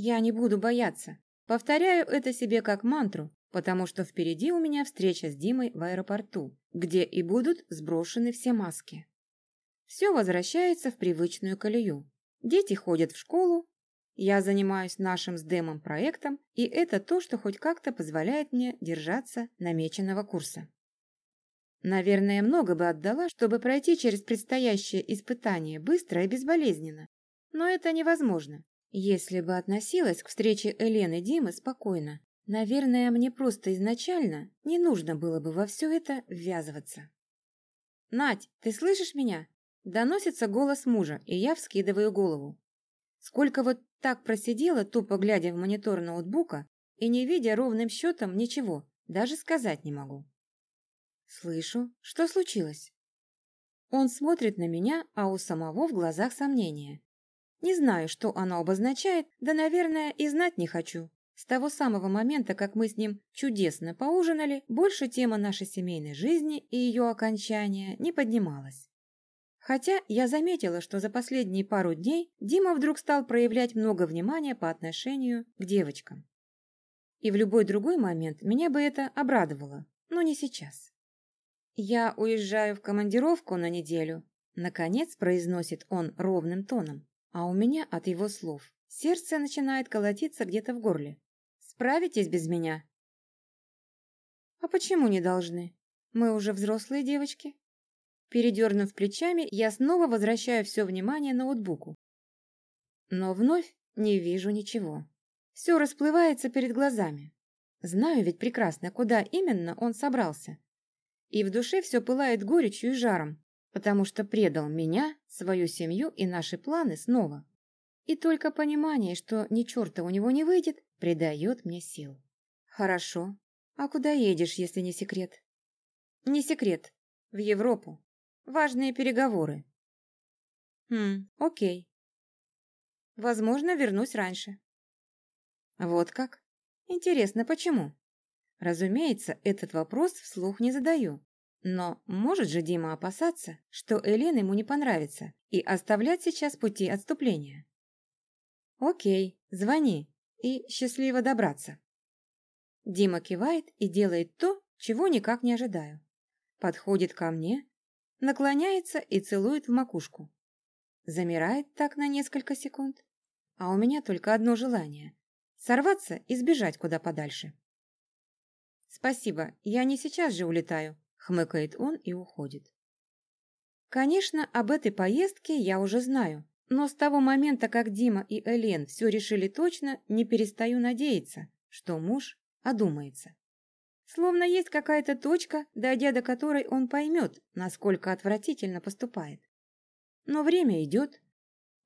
Я не буду бояться. Повторяю это себе как мантру, потому что впереди у меня встреча с Димой в аэропорту, где и будут сброшены все маски. Все возвращается в привычную колею. Дети ходят в школу, я занимаюсь нашим с Дэмом проектом, и это то, что хоть как-то позволяет мне держаться намеченного курса. Наверное, много бы отдала, чтобы пройти через предстоящее испытание быстро и безболезненно. Но это невозможно. Если бы относилась к встрече Элены Димы спокойно, наверное, мне просто изначально не нужно было бы во все это ввязываться. «Надь, ты слышишь меня?» Доносится голос мужа, и я вскидываю голову. Сколько вот так просидела, тупо глядя в монитор ноутбука и не видя ровным счетом ничего, даже сказать не могу. Слышу, что случилось? Он смотрит на меня, а у самого в глазах сомнения. Не знаю, что оно обозначает, да, наверное, и знать не хочу. С того самого момента, как мы с ним чудесно поужинали, больше тема нашей семейной жизни и ее окончания не поднималась. Хотя я заметила, что за последние пару дней Дима вдруг стал проявлять много внимания по отношению к девочкам. И в любой другой момент меня бы это обрадовало, но не сейчас. «Я уезжаю в командировку на неделю», — наконец произносит он ровным тоном, а у меня от его слов сердце начинает колотиться где-то в горле. «Справитесь без меня?» «А почему не должны? Мы уже взрослые девочки». Передернув плечами, я снова возвращаю все внимание ноутбуку. Но вновь не вижу ничего. Все расплывается перед глазами. Знаю ведь прекрасно, куда именно он собрался. И в душе все пылает горечью и жаром, потому что предал меня, свою семью и наши планы снова. И только понимание, что ни черта у него не выйдет, придает мне сил. Хорошо. А куда едешь, если не секрет? Не секрет. В Европу. Важные переговоры. Хм, окей. Возможно, вернусь раньше. Вот как? Интересно, почему? Разумеется, этот вопрос вслух не задаю. Но может же Дима опасаться, что Элен ему не понравится, и оставлять сейчас пути отступления? Окей, звони и счастливо добраться. Дима кивает и делает то, чего никак не ожидаю. Подходит ко мне, наклоняется и целует в макушку. Замирает так на несколько секунд, а у меня только одно желание — сорваться и сбежать куда подальше. «Спасибо, я не сейчас же улетаю», — хмыкает он и уходит. Конечно, об этой поездке я уже знаю, но с того момента, как Дима и Элен все решили точно, не перестаю надеяться, что муж одумается. Словно есть какая-то точка, дойдя до которой он поймет, насколько отвратительно поступает. Но время идет.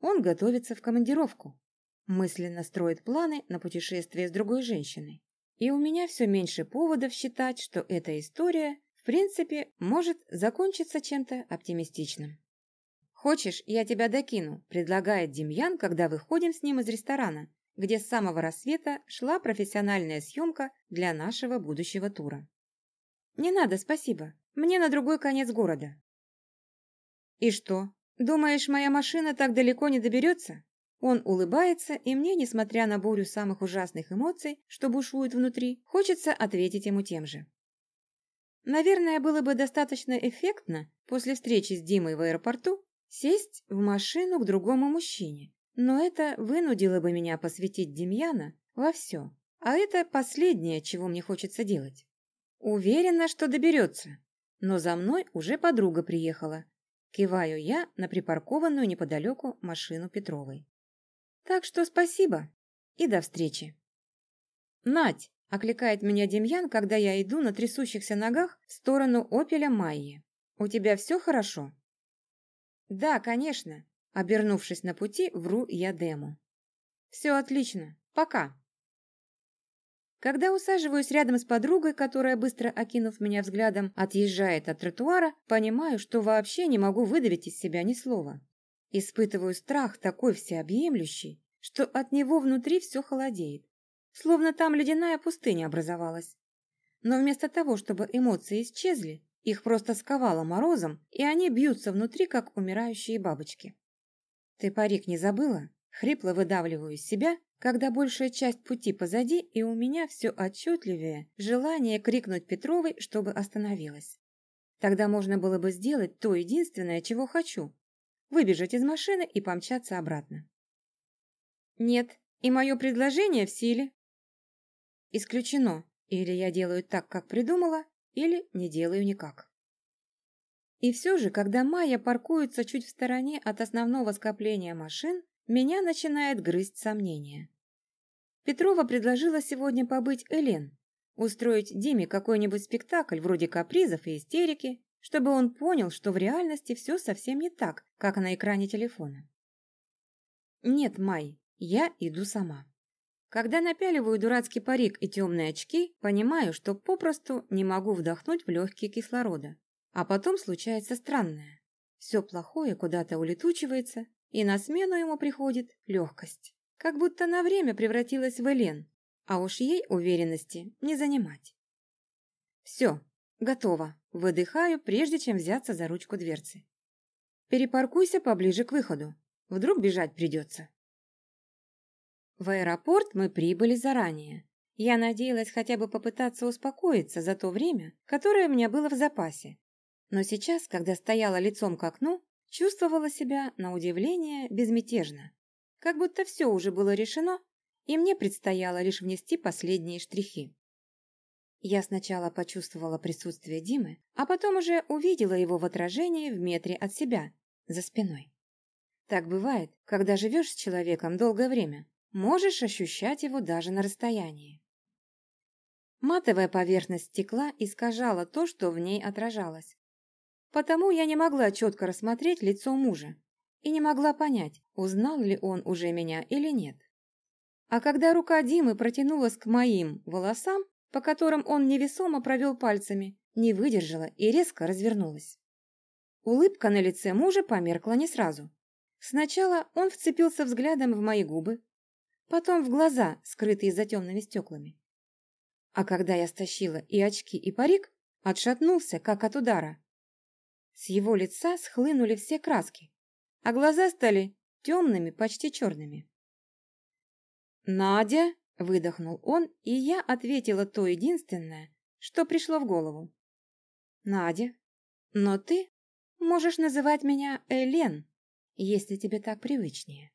Он готовится в командировку. Мысленно строит планы на путешествие с другой женщиной. И у меня все меньше поводов считать, что эта история, в принципе, может закончиться чем-то оптимистичным. «Хочешь, я тебя докину?» – предлагает Демьян, когда выходим с ним из ресторана, где с самого рассвета шла профессиональная съемка для нашего будущего тура. «Не надо, спасибо. Мне на другой конец города». «И что, думаешь, моя машина так далеко не доберется?» Он улыбается, и мне, несмотря на бурю самых ужасных эмоций, что бушуют внутри, хочется ответить ему тем же. Наверное, было бы достаточно эффектно после встречи с Димой в аэропорту сесть в машину к другому мужчине, но это вынудило бы меня посвятить Демьяна во все, а это последнее, чего мне хочется делать. Уверена, что доберется, но за мной уже подруга приехала. Киваю я на припаркованную неподалеку машину Петровой. Так что спасибо и до встречи. Надь, окликает меня Демьян, когда я иду на трясущихся ногах в сторону опеля Майи. У тебя все хорошо? Да, конечно. Обернувшись на пути, вру я Дему. Все отлично. Пока. Когда усаживаюсь рядом с подругой, которая, быстро окинув меня взглядом, отъезжает от тротуара, понимаю, что вообще не могу выдавить из себя ни слова. Испытываю страх такой всеобъемлющий, что от него внутри все холодеет, словно там ледяная пустыня образовалась. Но вместо того, чтобы эмоции исчезли, их просто сковало морозом, и они бьются внутри, как умирающие бабочки. «Ты парик не забыла?» Хрипло выдавливаю из себя, когда большая часть пути позади, и у меня все отчетливее желание крикнуть Петровой, чтобы остановилась. Тогда можно было бы сделать то единственное, чего хочу – выбежать из машины и помчаться обратно. Нет, и мое предложение в силе. Исключено. Или я делаю так, как придумала, или не делаю никак. И все же, когда Майя паркуется чуть в стороне от основного скопления машин, меня начинает грызть сомнение. Петрова предложила сегодня побыть Элен, устроить Диме какой-нибудь спектакль вроде капризов и истерики, чтобы он понял, что в реальности все совсем не так, как на экране телефона. Нет, Май, я иду сама. Когда напяливаю дурацкий парик и темные очки, понимаю, что попросту не могу вдохнуть в легкие кислорода. А потом случается странное. Все плохое куда-то улетучивается, и на смену ему приходит легкость. Как будто на время превратилась в Элен, а уж ей уверенности не занимать. Все, готово. Выдыхаю, прежде чем взяться за ручку дверцы. Перепаркуйся поближе к выходу. Вдруг бежать придется. В аэропорт мы прибыли заранее. Я надеялась хотя бы попытаться успокоиться за то время, которое у меня было в запасе. Но сейчас, когда стояла лицом к окну, чувствовала себя, на удивление, безмятежно. Как будто все уже было решено, и мне предстояло лишь внести последние штрихи. Я сначала почувствовала присутствие Димы, а потом уже увидела его в отражении в метре от себя, за спиной. Так бывает, когда живешь с человеком долгое время. Можешь ощущать его даже на расстоянии. Матовая поверхность стекла искажала то, что в ней отражалось. Потому я не могла четко рассмотреть лицо мужа и не могла понять, узнал ли он уже меня или нет. А когда рука Димы протянулась к моим волосам, по которым он невесомо провел пальцами, не выдержала и резко развернулась. Улыбка на лице мужа померкла не сразу. Сначала он вцепился взглядом в мои губы, потом в глаза, скрытые за темными стеклами. А когда я стащила и очки, и парик, отшатнулся, как от удара. С его лица схлынули все краски, а глаза стали темными, почти черными. «Надя!» — выдохнул он, и я ответила то единственное, что пришло в голову. «Надя, но ты можешь называть меня Элен, если тебе так привычнее».